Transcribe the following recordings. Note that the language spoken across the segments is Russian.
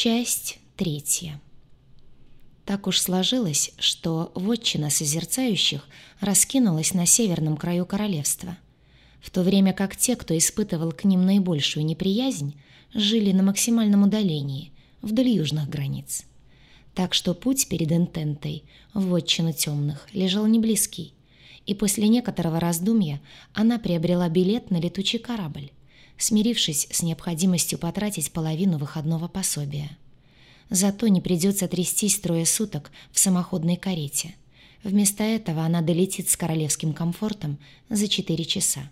Часть третья. Так уж сложилось, что вотчина созерцающих раскинулась на северном краю королевства, в то время как те, кто испытывал к ним наибольшую неприязнь, жили на максимальном удалении, вдоль южных границ. Так что путь перед Интентой в вотчину темных лежал неблизкий, и после некоторого раздумья она приобрела билет на летучий корабль, смирившись с необходимостью потратить половину выходного пособия. Зато не придется трястись трое суток в самоходной карете. Вместо этого она долетит с королевским комфортом за четыре часа.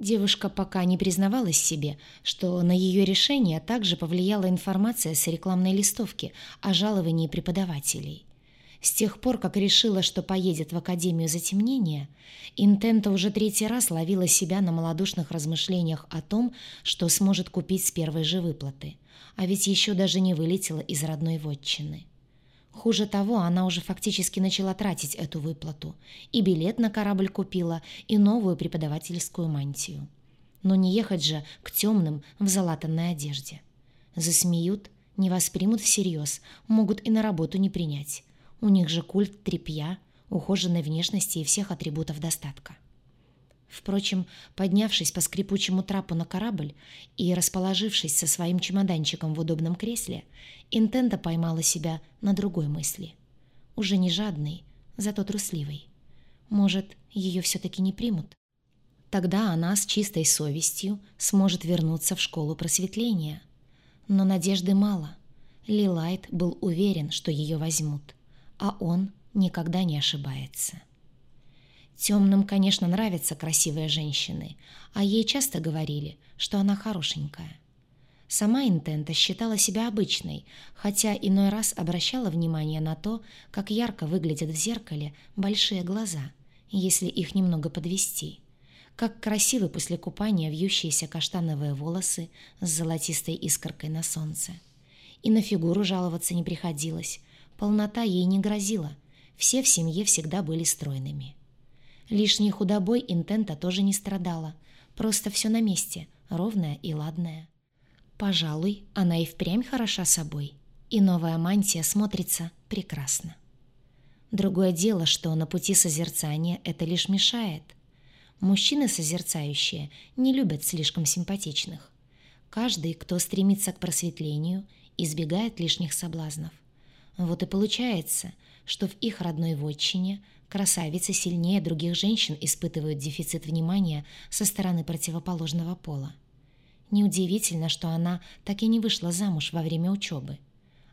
Девушка пока не признавалась себе, что на ее решение также повлияла информация с рекламной листовки о жаловании преподавателей. С тех пор, как решила, что поедет в Академию затемнения, Интента уже третий раз ловила себя на малодушных размышлениях о том, что сможет купить с первой же выплаты, а ведь еще даже не вылетела из родной вотчины. Хуже того, она уже фактически начала тратить эту выплату. И билет на корабль купила, и новую преподавательскую мантию. Но не ехать же к темным в залатанной одежде. Засмеют, не воспримут всерьез, могут и на работу не принять. У них же культ трепья, ухоженной внешности и всех атрибутов достатка. Впрочем, поднявшись по скрипучему трапу на корабль и расположившись со своим чемоданчиком в удобном кресле, Интенда поймала себя на другой мысли. Уже не жадный, зато трусливый. Может, ее все-таки не примут? Тогда она с чистой совестью сможет вернуться в школу просветления. Но надежды мало. Лилайт был уверен, что ее возьмут а он никогда не ошибается. Темным, конечно, нравятся красивые женщины, а ей часто говорили, что она хорошенькая. Сама Интента считала себя обычной, хотя иной раз обращала внимание на то, как ярко выглядят в зеркале большие глаза, если их немного подвести, как красивы после купания вьющиеся каштановые волосы с золотистой искоркой на солнце. И на фигуру жаловаться не приходилось, Полнота ей не грозила. Все в семье всегда были стройными. Лишней худобой Интента тоже не страдала. Просто все на месте, ровное и ладное. Пожалуй, она и впрямь хороша собой. И новая мантия смотрится прекрасно. Другое дело, что на пути созерцания это лишь мешает. Мужчины созерцающие не любят слишком симпатичных. Каждый, кто стремится к просветлению, избегает лишних соблазнов. Вот и получается, что в их родной вотчине красавицы сильнее других женщин испытывают дефицит внимания со стороны противоположного пола. Неудивительно, что она так и не вышла замуж во время учебы.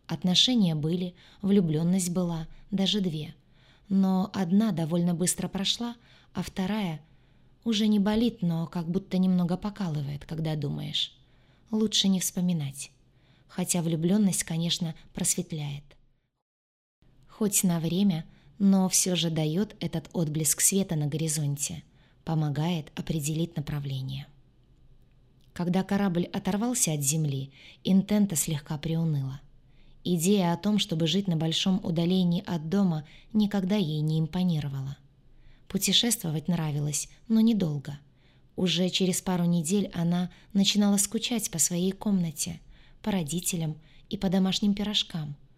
Отношения были, влюбленность была, даже две. Но одна довольно быстро прошла, а вторая уже не болит, но как будто немного покалывает, когда думаешь. Лучше не вспоминать. Хотя влюбленность, конечно, просветляет хоть на время, но все же дает этот отблеск света на горизонте, помогает определить направление. Когда корабль оторвался от земли, Интента слегка приуныла. Идея о том, чтобы жить на большом удалении от дома, никогда ей не импонировала. Путешествовать нравилось, но недолго. Уже через пару недель она начинала скучать по своей комнате, по родителям и по домашним пирожкам –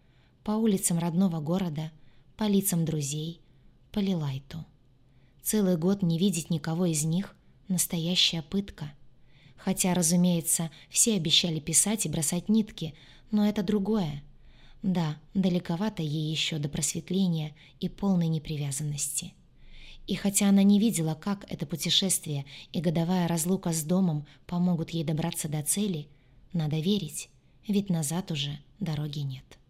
по улицам родного города, по лицам друзей, по Лилайту. Целый год не видеть никого из них — настоящая пытка. Хотя, разумеется, все обещали писать и бросать нитки, но это другое. Да, далековато ей еще до просветления и полной непривязанности. И хотя она не видела, как это путешествие и годовая разлука с домом помогут ей добраться до цели, надо верить, ведь назад уже дороги нет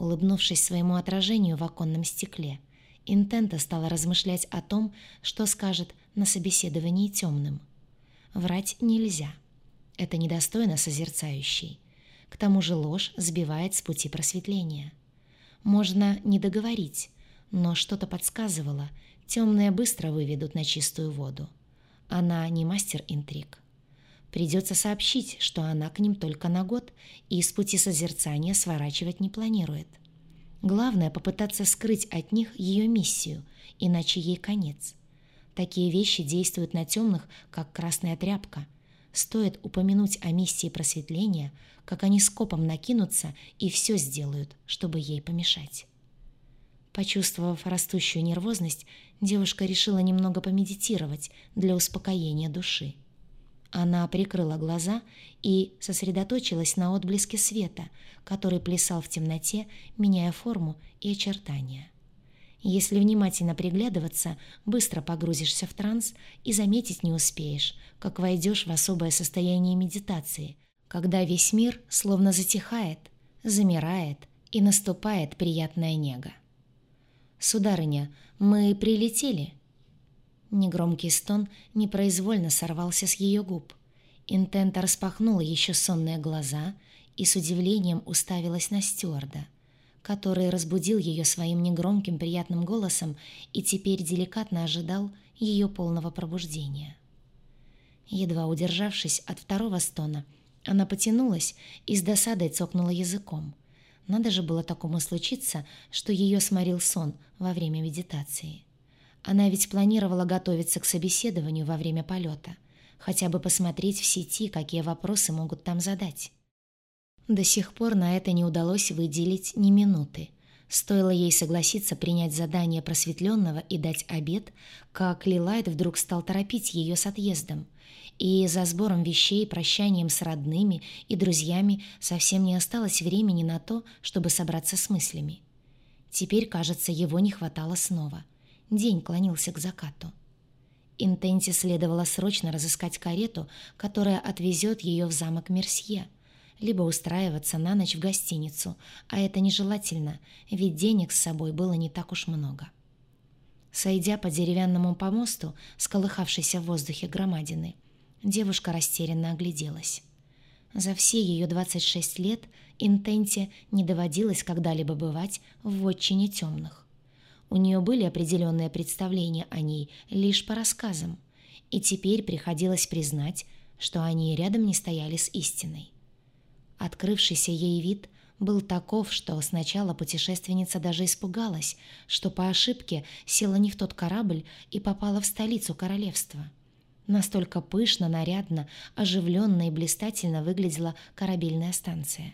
улыбнувшись своему отражению в оконном стекле. Интента стала размышлять о том, что скажет на собеседовании темным. Врать нельзя. Это недостойно созерцающей. К тому же ложь сбивает с пути просветления. Можно не договорить, но что-то подсказывало, темные быстро выведут на чистую воду. Она не мастер интриг. Придется сообщить, что она к ним только на год и с пути созерцания сворачивать не планирует. Главное — попытаться скрыть от них ее миссию, иначе ей конец. Такие вещи действуют на темных, как красная тряпка. стоит упомянуть о миссии просветления, как они скопом накинутся и все сделают, чтобы ей помешать. Почувствовав растущую нервозность, девушка решила немного помедитировать для успокоения души. Она прикрыла глаза и сосредоточилась на отблеске света, который плясал в темноте, меняя форму и очертания. Если внимательно приглядываться, быстро погрузишься в транс и заметить не успеешь, как войдешь в особое состояние медитации, когда весь мир словно затихает, замирает и наступает приятная нега. «Сударыня, мы прилетели?» Негромкий стон непроизвольно сорвался с ее губ. Интента распахнула еще сонные глаза и с удивлением уставилась на стюарда, который разбудил ее своим негромким приятным голосом и теперь деликатно ожидал ее полного пробуждения. Едва удержавшись от второго стона, она потянулась и с досадой цокнула языком. Надо же было такому случиться, что ее сморил сон во время медитации. Она ведь планировала готовиться к собеседованию во время полета, хотя бы посмотреть в сети, какие вопросы могут там задать. До сих пор на это не удалось выделить ни минуты. Стоило ей согласиться принять задание просветленного и дать обед, как Лилайт вдруг стал торопить ее с отъездом. И за сбором вещей, прощанием с родными и друзьями совсем не осталось времени на то, чтобы собраться с мыслями. Теперь, кажется, его не хватало снова. День клонился к закату. Интенте следовало срочно разыскать карету, которая отвезет ее в замок Мерсье, либо устраиваться на ночь в гостиницу, а это нежелательно, ведь денег с собой было не так уж много. Сойдя по деревянному помосту, сколыхавшейся в воздухе громадины, девушка растерянно огляделась. За все ее 26 лет Интенте не доводилось когда-либо бывать в вотчине темных. У нее были определенные представления о ней лишь по рассказам, и теперь приходилось признать, что они рядом не стояли с истиной. Открывшийся ей вид был таков, что сначала путешественница даже испугалась, что по ошибке села не в тот корабль и попала в столицу королевства. Настолько пышно, нарядно, оживленно и блистательно выглядела корабельная станция.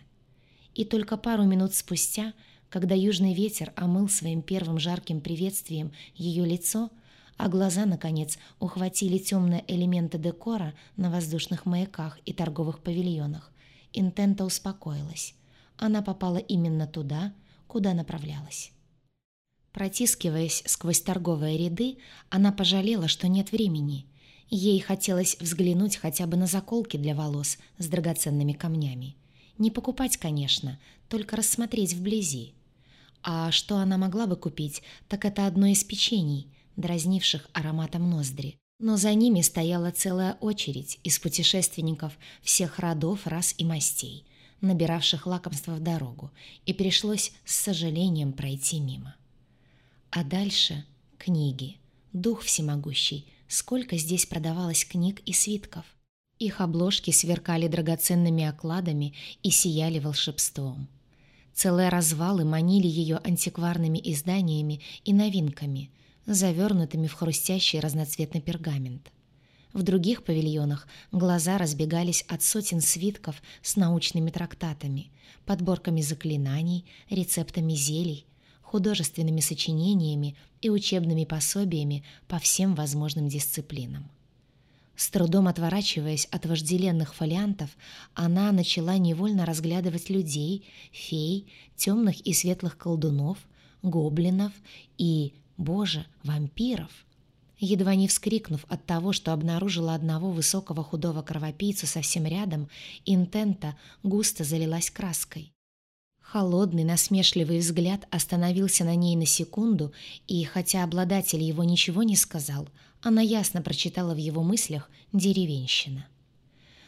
И только пару минут спустя когда южный ветер омыл своим первым жарким приветствием ее лицо, а глаза, наконец, ухватили темные элементы декора на воздушных маяках и торговых павильонах, Интента успокоилась. Она попала именно туда, куда направлялась. Протискиваясь сквозь торговые ряды, она пожалела, что нет времени. Ей хотелось взглянуть хотя бы на заколки для волос с драгоценными камнями. Не покупать, конечно, только рассмотреть вблизи. А что она могла бы купить, так это одно из печений, дразнивших ароматом ноздри. Но за ними стояла целая очередь из путешественников всех родов, рас и мастей, набиравших лакомства в дорогу, и пришлось с сожалением пройти мимо. А дальше — книги. Дух всемогущий. Сколько здесь продавалось книг и свитков. Их обложки сверкали драгоценными окладами и сияли волшебством. Целые развалы манили ее антикварными изданиями и новинками, завернутыми в хрустящий разноцветный пергамент. В других павильонах глаза разбегались от сотен свитков с научными трактатами, подборками заклинаний, рецептами зелий, художественными сочинениями и учебными пособиями по всем возможным дисциплинам. С трудом отворачиваясь от вожделенных фолиантов, она начала невольно разглядывать людей, фей, темных и светлых колдунов, гоблинов и, боже, вампиров. Едва не вскрикнув от того, что обнаружила одного высокого худого кровопийцу совсем рядом, интента густо залилась краской. Холодный, насмешливый взгляд остановился на ней на секунду, и, хотя обладатель его ничего не сказал, она ясно прочитала в его мыслях «деревенщина».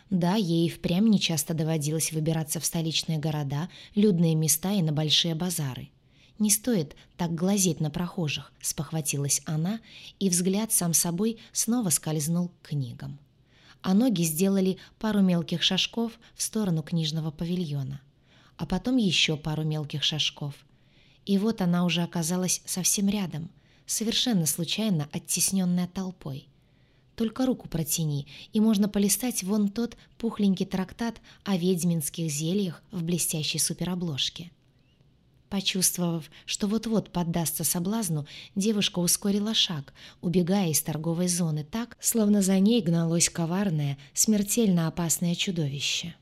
Да, ей впрямь нечасто доводилось выбираться в столичные города, людные места и на большие базары. «Не стоит так глазеть на прохожих», — спохватилась она, и взгляд сам собой снова скользнул к книгам. А ноги сделали пару мелких шажков в сторону книжного павильона а потом еще пару мелких шажков. И вот она уже оказалась совсем рядом, совершенно случайно оттесненная толпой. только руку протяни, и можно полистать вон тот пухленький трактат о ведьминских зельях в блестящей суперобложке. Почувствовав, что вот-вот поддастся соблазну, девушка ускорила шаг, убегая из торговой зоны так, словно за ней гналось коварное, смертельно опасное чудовище.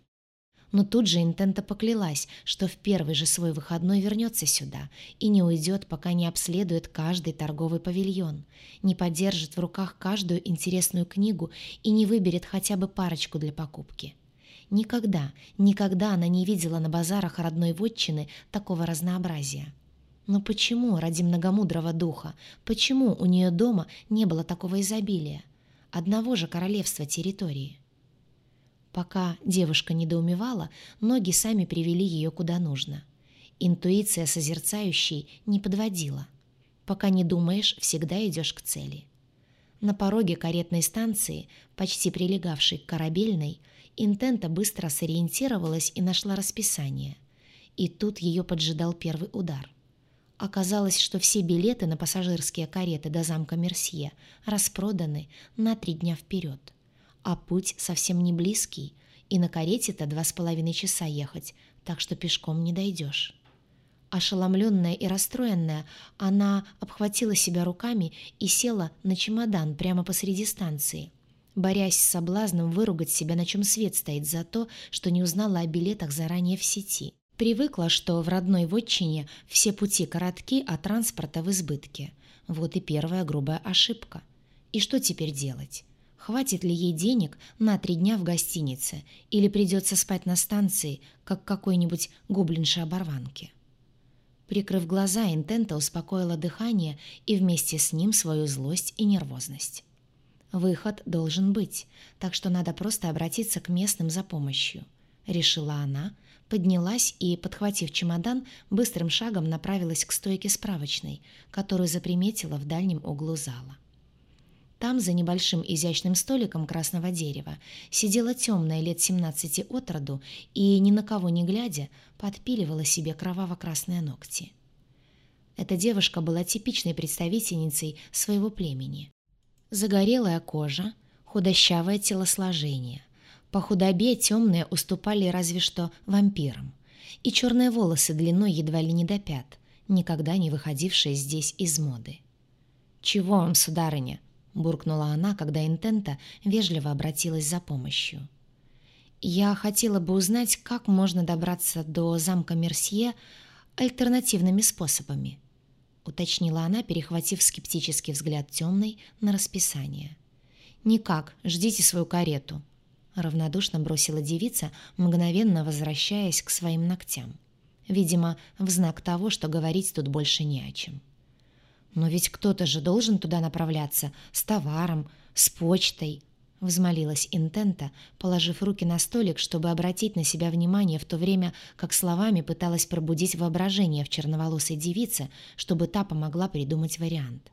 Но тут же Интента поклялась, что в первый же свой выходной вернется сюда и не уйдет, пока не обследует каждый торговый павильон, не поддержит в руках каждую интересную книгу и не выберет хотя бы парочку для покупки. Никогда, никогда она не видела на базарах родной вотчины такого разнообразия. Но почему ради многомудрого духа, почему у нее дома не было такого изобилия? Одного же королевства территории. Пока девушка недоумевала, ноги сами привели ее куда нужно. Интуиция созерцающей не подводила. Пока не думаешь, всегда идешь к цели. На пороге каретной станции, почти прилегавшей к корабельной, Интента быстро сориентировалась и нашла расписание. И тут ее поджидал первый удар. Оказалось, что все билеты на пассажирские кареты до замка Мерсье распроданы на три дня вперед а путь совсем не близкий, и на карете-то два с половиной часа ехать, так что пешком не дойдешь. Ошеломленная и расстроенная, она обхватила себя руками и села на чемодан прямо посреди станции, борясь с соблазном выругать себя, на чем свет стоит за то, что не узнала о билетах заранее в сети. Привыкла, что в родной вотчине все пути коротки, а транспорта в избытке. Вот и первая грубая ошибка. И что теперь делать? Хватит ли ей денег на три дня в гостинице или придется спать на станции, как какой-нибудь гоблинши-оборванки? Прикрыв глаза, Интента успокоила дыхание и вместе с ним свою злость и нервозность. Выход должен быть, так что надо просто обратиться к местным за помощью. Решила она, поднялась и, подхватив чемодан, быстрым шагом направилась к стойке справочной, которую заприметила в дальнем углу зала. Там, за небольшим изящным столиком красного дерева, сидела темная лет 17 от роду и, ни на кого не глядя, подпиливала себе кроваво-красные ногти. Эта девушка была типичной представительницей своего племени. Загорелая кожа, худощавое телосложение. По худобе темные уступали разве что вампирам. И черные волосы длиной едва ли не до пят, никогда не выходившие здесь из моды. «Чего вам, сударыня?» Буркнула она, когда Интента вежливо обратилась за помощью. «Я хотела бы узнать, как можно добраться до замка Мерсье альтернативными способами», уточнила она, перехватив скептический взгляд темной на расписание. «Никак, ждите свою карету», равнодушно бросила девица, мгновенно возвращаясь к своим ногтям. Видимо, в знак того, что говорить тут больше не о чем. «Но ведь кто-то же должен туда направляться, с товаром, с почтой», — взмолилась Интента, положив руки на столик, чтобы обратить на себя внимание в то время, как словами пыталась пробудить воображение в черноволосой девице, чтобы та помогла придумать вариант.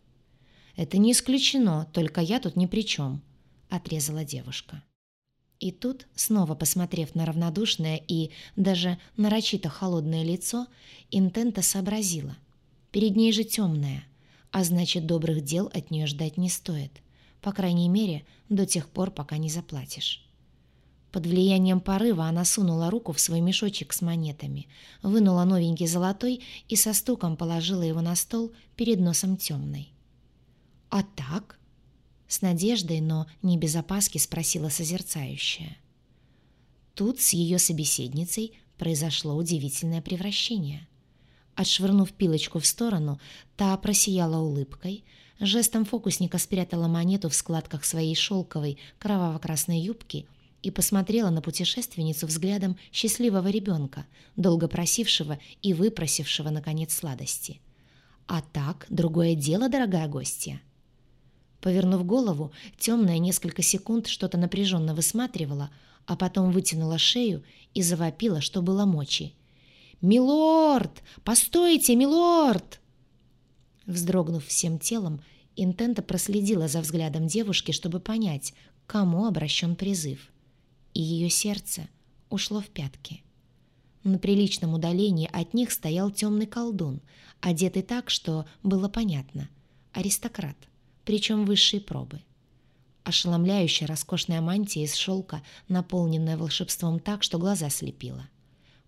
«Это не исключено, только я тут ни при чем», — отрезала девушка. И тут, снова посмотрев на равнодушное и даже нарочито холодное лицо, Интента сообразила. Перед ней же темная — а значит, добрых дел от нее ждать не стоит. По крайней мере, до тех пор, пока не заплатишь. Под влиянием порыва она сунула руку в свой мешочек с монетами, вынула новенький золотой и со стуком положила его на стол перед носом темной. «А так?» — с надеждой, но не без опаски спросила созерцающая. Тут с ее собеседницей произошло удивительное превращение — Отшвырнув пилочку в сторону, та просияла улыбкой, жестом фокусника спрятала монету в складках своей шелковой кроваво-красной юбки и посмотрела на путешественницу взглядом счастливого ребенка, долго просившего и выпросившего, наконец, сладости. «А так, другое дело, дорогая гостья!» Повернув голову, темная несколько секунд что-то напряженно высматривала, а потом вытянула шею и завопила, что было мочи – «Милорд! Постойте, милорд!» Вздрогнув всем телом, Интента проследила за взглядом девушки, чтобы понять, кому обращен призыв. И ее сердце ушло в пятки. На приличном удалении от них стоял темный колдун, одетый так, что было понятно. Аристократ, причем высшей пробы. ошеломляющая роскошная мантия из шелка, наполненная волшебством так, что глаза слепила.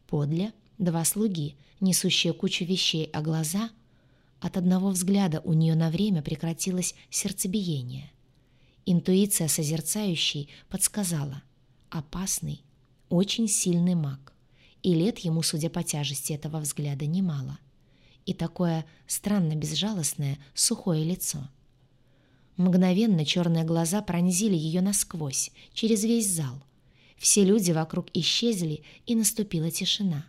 Подле два слуги, несущие кучу вещей, а глаза... От одного взгляда у нее на время прекратилось сердцебиение. Интуиция созерцающей подсказала. Опасный, очень сильный маг. И лет ему, судя по тяжести этого взгляда, немало. И такое странно безжалостное, сухое лицо. Мгновенно черные глаза пронзили ее насквозь, через весь зал. Все люди вокруг исчезли, и наступила тишина.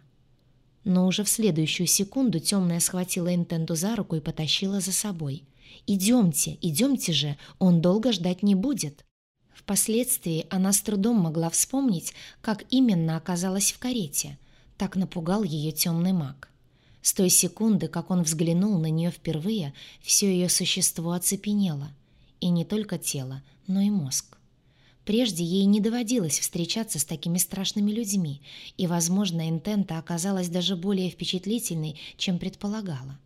Но уже в следующую секунду темная схватила Интенду за руку и потащила за собой. «Идемте, идемте же, он долго ждать не будет». Впоследствии она с трудом могла вспомнить, как именно оказалась в карете. Так напугал ее темный маг. С той секунды, как он взглянул на нее впервые, все ее существо оцепенело. И не только тело, но и мозг. Прежде ей не доводилось встречаться с такими страшными людьми, и, возможно, Интента оказалась даже более впечатлительной, чем предполагала.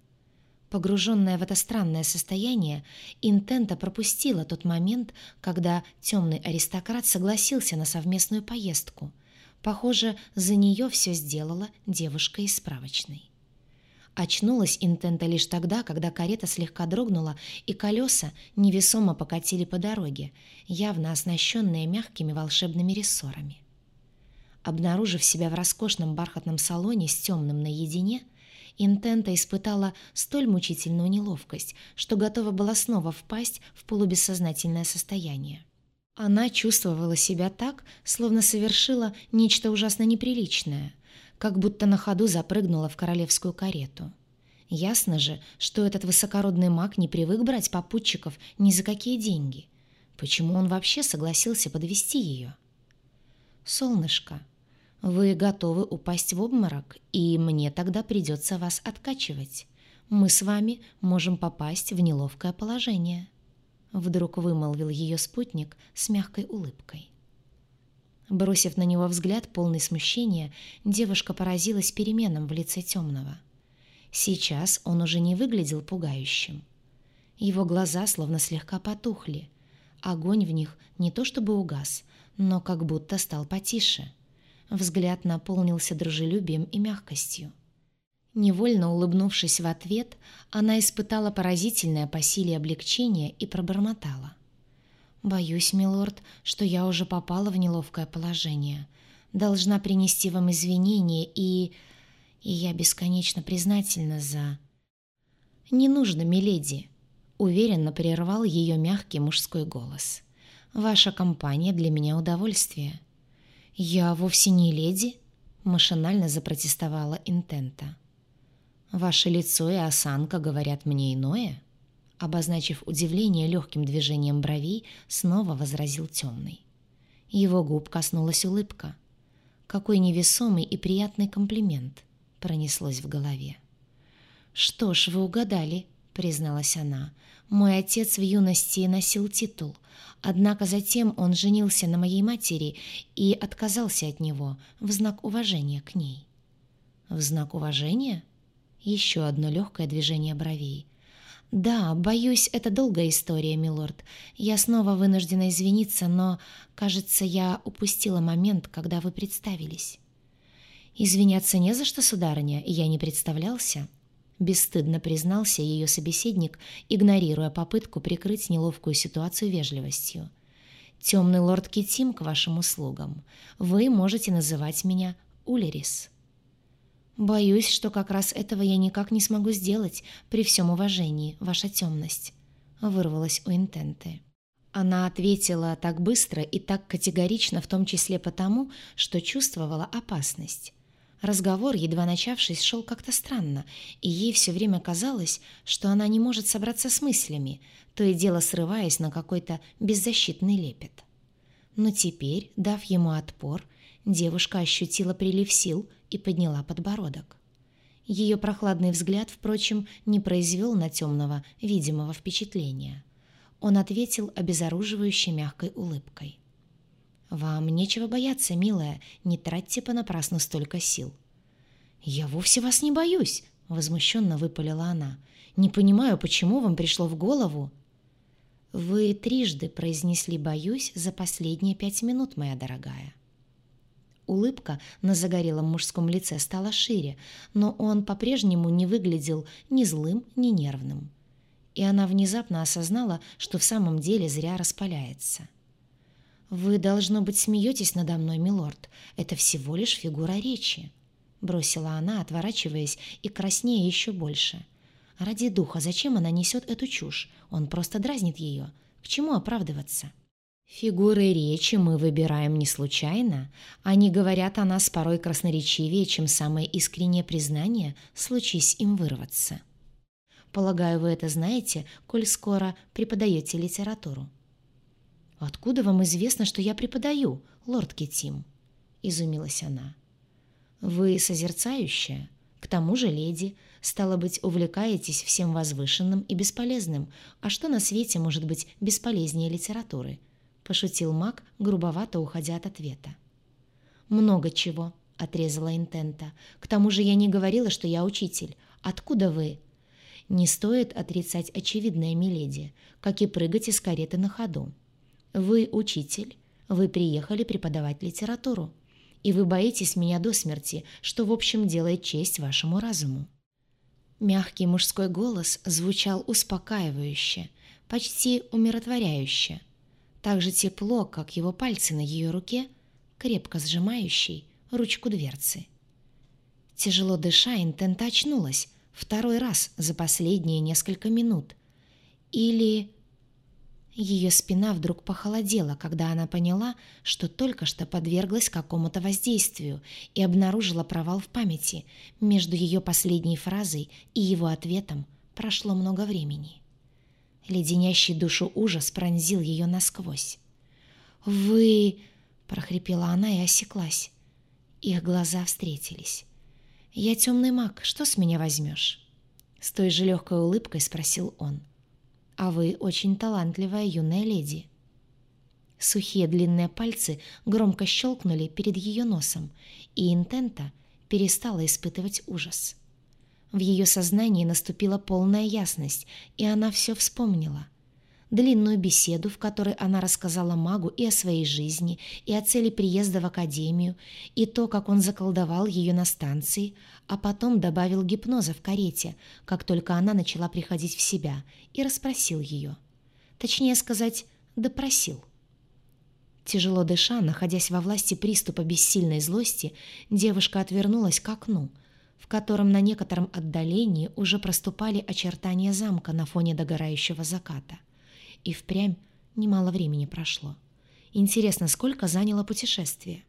Погруженная в это странное состояние, Интента пропустила тот момент, когда темный аристократ согласился на совместную поездку. Похоже, за нее все сделала девушка из справочной. Очнулась Интента лишь тогда, когда карета слегка дрогнула, и колеса невесомо покатили по дороге, явно оснащенные мягкими волшебными рессорами. Обнаружив себя в роскошном бархатном салоне с темным наедине, Интента испытала столь мучительную неловкость, что готова была снова впасть в полубессознательное состояние. Она чувствовала себя так, словно совершила нечто ужасно неприличное, как будто на ходу запрыгнула в королевскую карету. Ясно же, что этот высокородный маг не привык брать попутчиков ни за какие деньги. Почему он вообще согласился подвести ее? «Солнышко», вы готовы упасть в обморок, и мне тогда придется вас откачивать. Мы с вами можем попасть в неловкое положение». Вдруг вымолвил ее спутник с мягкой улыбкой. Бросив на него взгляд, полный смущения, девушка поразилась переменам в лице темного. Сейчас он уже не выглядел пугающим. Его глаза словно слегка потухли. Огонь в них не то чтобы угас, но как будто стал потише — Взгляд наполнился дружелюбием и мягкостью. Невольно улыбнувшись в ответ, она испытала поразительное по силе облегчение и пробормотала. «Боюсь, милорд, что я уже попала в неловкое положение. Должна принести вам извинения и... и я бесконечно признательна за...» «Не нужно, миледи», — уверенно прервал ее мягкий мужской голос. «Ваша компания для меня удовольствие». «Я вовсе не леди», — машинально запротестовала Интента. «Ваше лицо и осанка говорят мне иное», — обозначив удивление легким движением бровей, снова возразил темный. Его губ коснулась улыбка. Какой невесомый и приятный комплимент пронеслось в голове. «Что ж, вы угадали», — призналась она. «Мой отец в юности носил титул, Однако затем он женился на моей матери и отказался от него в знак уважения к ней. В знак уважения? Еще одно легкое движение бровей. «Да, боюсь, это долгая история, милорд. Я снова вынуждена извиниться, но, кажется, я упустила момент, когда вы представились». «Извиняться не за что, сударыня, я не представлялся», бесстыдно признался ее собеседник, игнорируя попытку прикрыть неловкую ситуацию вежливостью. «Темный лорд Китим к вашим услугам. Вы можете называть меня Улерис». «Боюсь, что как раз этого я никак не смогу сделать, при всем уважении, ваша темность», — вырвалась у Интенты. Она ответила так быстро и так категорично, в том числе потому, что чувствовала опасность. Разговор, едва начавшись, шел как-то странно, и ей все время казалось, что она не может собраться с мыслями, то и дело срываясь на какой-то беззащитный лепет. Но теперь, дав ему отпор, девушка ощутила прилив сил и подняла подбородок. Ее прохладный взгляд, впрочем, не произвел на темного видимого впечатления. Он ответил обезоруживающей мягкой улыбкой. «Вам нечего бояться, милая, не тратьте понапрасну столько сил». «Я вовсе вас не боюсь», — возмущенно выпалила она. «Не понимаю, почему вам пришло в голову». «Вы трижды произнесли «боюсь» за последние пять минут, моя дорогая». Улыбка на загорелом мужском лице стала шире, но он по-прежнему не выглядел ни злым, ни нервным. И она внезапно осознала, что в самом деле зря распаляется. «Вы, должно быть, смеетесь надо мной, милорд. Это всего лишь фигура речи», — бросила она, отворачиваясь и краснея еще больше. «Ради духа, зачем она несет эту чушь? Он просто дразнит ее. К чему оправдываться?» Фигуры речи мы выбираем не случайно. Они говорят о нас порой красноречивее, чем самое искреннее признание, случись им вырваться. Полагаю, вы это знаете, коль скоро преподаете литературу. «Откуда вам известно, что я преподаю, лорд Кетим?» — изумилась она. «Вы созерцающая, к тому же леди, стало быть, увлекаетесь всем возвышенным и бесполезным, а что на свете может быть бесполезнее литературы?» — пошутил маг, грубовато уходя от ответа. «Много чего», — отрезала Интента. «К тому же я не говорила, что я учитель. Откуда вы?» «Не стоит отрицать очевидное, миледи, как и прыгать из кареты на ходу. Вы учитель, вы приехали преподавать литературу, и вы боитесь меня до смерти, что, в общем, делает честь вашему разуму». Мягкий мужской голос звучал успокаивающе, почти умиротворяюще — так же тепло, как его пальцы на ее руке, крепко сжимающей ручку дверцы. Тяжело дыша, Интента очнулась второй раз за последние несколько минут. Или... Ее спина вдруг похолодела, когда она поняла, что только что подверглась какому-то воздействию и обнаружила провал в памяти. Между ее последней фразой и его ответом прошло много времени. Леденящий душу ужас пронзил ее насквозь. «Вы...» — прохрипела она и осеклась. Их глаза встретились. «Я темный маг, что с меня возьмешь?» С той же легкой улыбкой спросил он. «А вы очень талантливая юная леди». Сухие длинные пальцы громко щелкнули перед ее носом, и Интента перестала испытывать ужас. В ее сознании наступила полная ясность, и она все вспомнила. Длинную беседу, в которой она рассказала магу и о своей жизни, и о цели приезда в академию, и то, как он заколдовал ее на станции, а потом добавил гипноза в карете, как только она начала приходить в себя, и расспросил ее. Точнее сказать, допросил. Тяжело дыша, находясь во власти приступа бессильной злости, девушка отвернулась к окну — в котором на некотором отдалении уже проступали очертания замка на фоне догорающего заката. И впрямь немало времени прошло. Интересно, сколько заняло путешествие?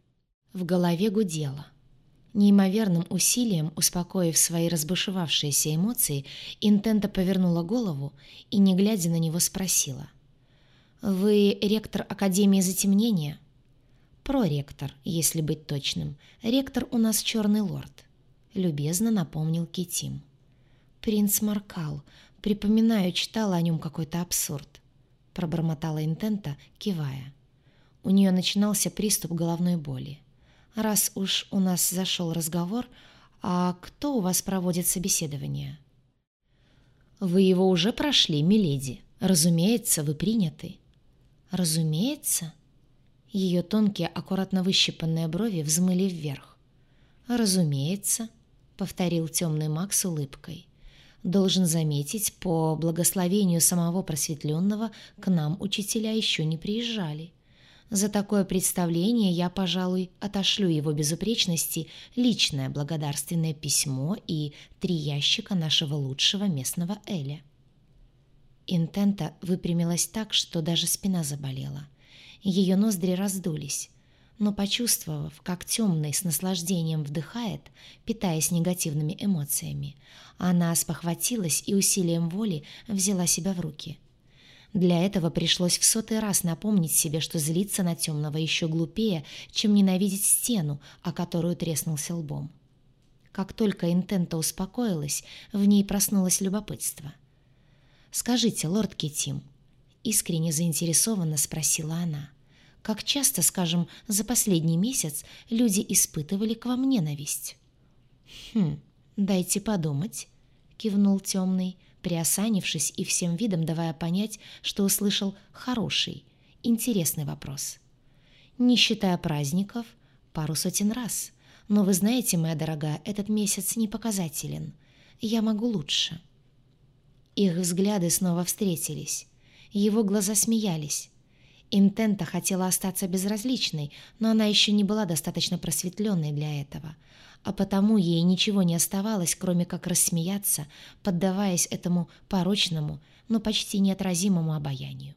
В голове гудело. Неимоверным усилием, успокоив свои разбушевавшиеся эмоции, Интента повернула голову и, не глядя на него, спросила. «Вы ректор Академии Затемнения?» «Проректор, если быть точным. Ректор у нас черный лорд». — любезно напомнил Китим. «Принц Маркал. Припоминаю, читала о нем какой-то абсурд», — пробормотала Интента, кивая. У нее начинался приступ головной боли. «Раз уж у нас зашел разговор, а кто у вас проводит собеседование?» «Вы его уже прошли, миледи. Разумеется, вы приняты». «Разумеется?» Ее тонкие, аккуратно выщипанные брови взмыли вверх. «Разумеется», повторил темный маг с улыбкой. Должен заметить, по благословению самого просветленного к нам учителя еще не приезжали. За такое представление я, пожалуй, отошлю его безупречности личное благодарственное письмо и три ящика нашего лучшего местного Эля. Интента выпрямилась так, что даже спина заболела. Ее ноздри раздулись но почувствовав, как темный с наслаждением вдыхает, питаясь негативными эмоциями, она спохватилась и усилием воли взяла себя в руки. Для этого пришлось в сотый раз напомнить себе, что злиться на темного еще глупее, чем ненавидеть стену, о которую треснулся лбом. Как только Интента успокоилась, в ней проснулось любопытство. «Скажите, лорд Китим», — искренне заинтересованно спросила она, — как часто, скажем, за последний месяц люди испытывали к вам ненависть? Хм, дайте подумать. кивнул темный, приосанившись и всем видом давая понять, что услышал хороший, интересный вопрос. «Не считая праздников, пару сотен раз. Но вы знаете, моя дорогая, этот месяц не показателен. Я могу лучше». Их взгляды снова встретились. Его глаза смеялись. Интента хотела остаться безразличной, но она еще не была достаточно просветленной для этого, а потому ей ничего не оставалось, кроме как рассмеяться, поддаваясь этому порочному, но почти неотразимому обаянию.